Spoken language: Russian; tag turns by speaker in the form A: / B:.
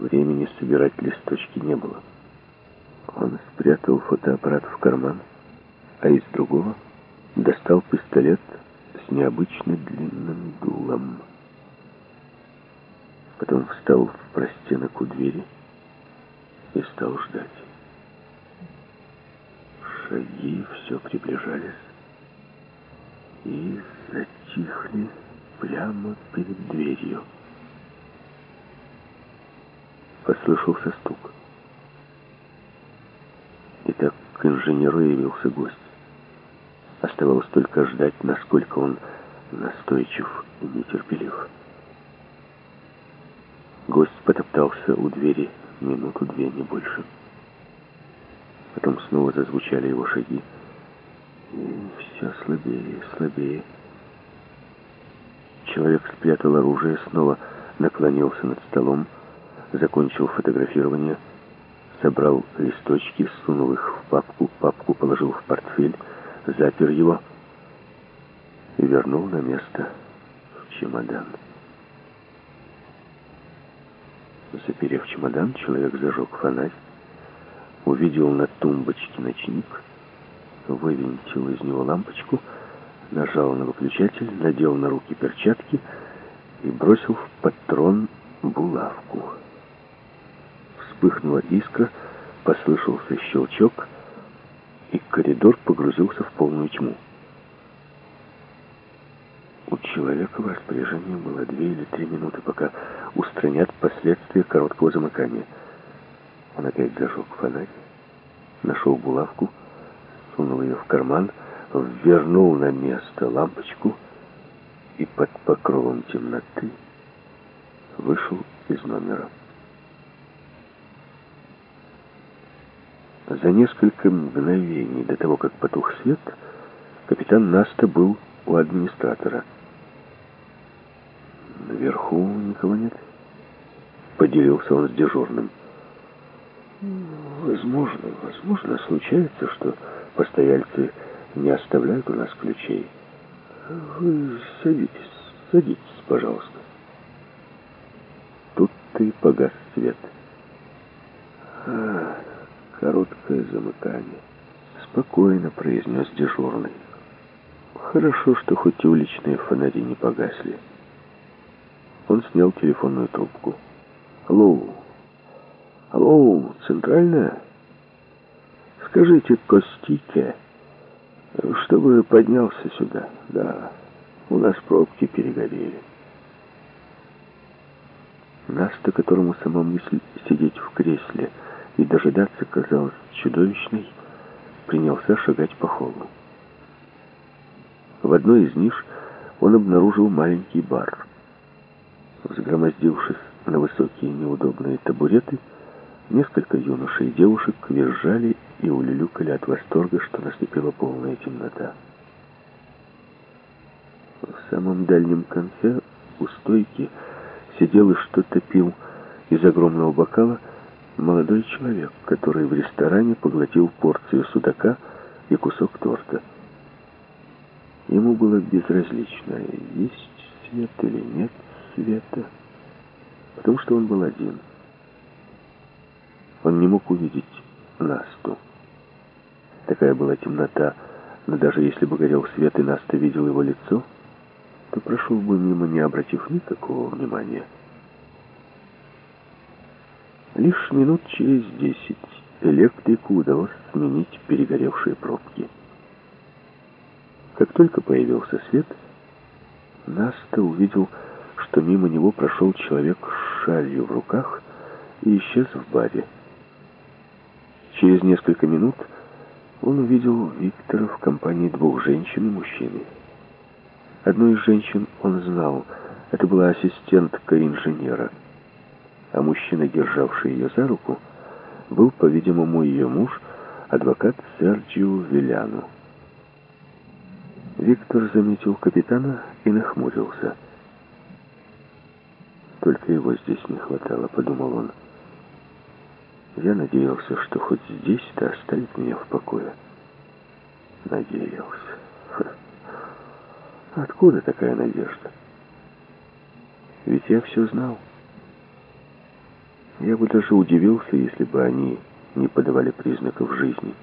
A: Времени собирать листочки не было. Он спрятал фотоаппарат в карман, а из другого достал пистолет с необычно длинным дулом. Потом встал в простенок у двери и стал ждать. Шаги все приближались и затихли прямо перед дверью. Послышался стук. И так к инженеру явился гость. Оставалось только ждать, насколько он настойчив и нетерпелив. Гость потоптался у двери минуту-две, не больше. Потом снова зазвучали его шаги. И все слабее слабее. Человек спрятал оружие, снова наклонился над столом, закончил фотографирование, собрал листочки, сунул их в папку, папку положил в портфель, запер его и вернул на место в чемодан. Заперев чемодан, человек зажег фонарь, увидел на тумбочке ночник, вывинтил из него лампочку, нажал на выключатель, надел на руки перчатки и бросил в патрон булавку. Вспыхнула искра, послышался щелчок, и коридор погрузился в полную тьму. У человека в распоряжении было две или три минуты, пока устранят последствия короткого замыкания. Он опять зажег фонарь, нашел булавку, сунул ее в карман, вернул на место лампочку и под покровом темноты вышел из номера. За несколько мгновений до того, как потух свет, капитан Наста был у администратора. Наверху никого нет. Поделился он с дежурным. Возможно, возможно, случается, что постояльцы не оставляют у нас ключей. Вы садитесь, садитесь, пожалуйста. Тут ты погас свет. А, короткое замыкание. Спокойно произнес дежурный. Хорошо, что хоть уличные фонари не погасли. Он снял телефонную трубку. Алло. Алло, центральная? Скажите Костике, чтобы поднялся сюда. Да, у нас пробки перегорели. Наста, которому сама мысль сидеть в кресле дожидаться казалась чудовищной, принялся шагать по холлу. В одной из ниш он обнаружил маленький бар. Взгромоздившись на высокие неудобные табуреты, несколько юношей и девушек визжали и улюлюкали от восторга, что наступила полная темнота. В самом дальнем конце у стойки сидел и что-то пил из огромного бокала молодой человек, который в ресторане поглотил порцию судака и кусок торта. Ему было безразлично, есть свет или нет света, потому что он был один. Он не мог увидеть Насту. Такая была темнота, но даже если бы горел свет и Наста видел его лицо, то прошел бы мимо, не обратив никакого внимания. Лишь минут через десять электрику удалось сменить перегоревшие пробки. Как только появился свет, Наста увидел, что мимо него прошел человек с шалью в руках и исчез в баре. Через несколько минут он увидел Виктора в компании двух женщин и мужчины. Одну из женщин он знал, это была ассистентка инженера, а мужчина, державший ее за руку, был, по-видимому, ее муж, адвокат Серджио Виляну. Виктор заметил капитана и нахмурился. «Только его здесь не хватало», — подумал он. Я надеялся, что хоть здесь-то оставит меня в покое. Надеялся. Откуда такая надежда? Ведь я все знал. Я бы даже удивился, если бы они не подавали признаков жизни.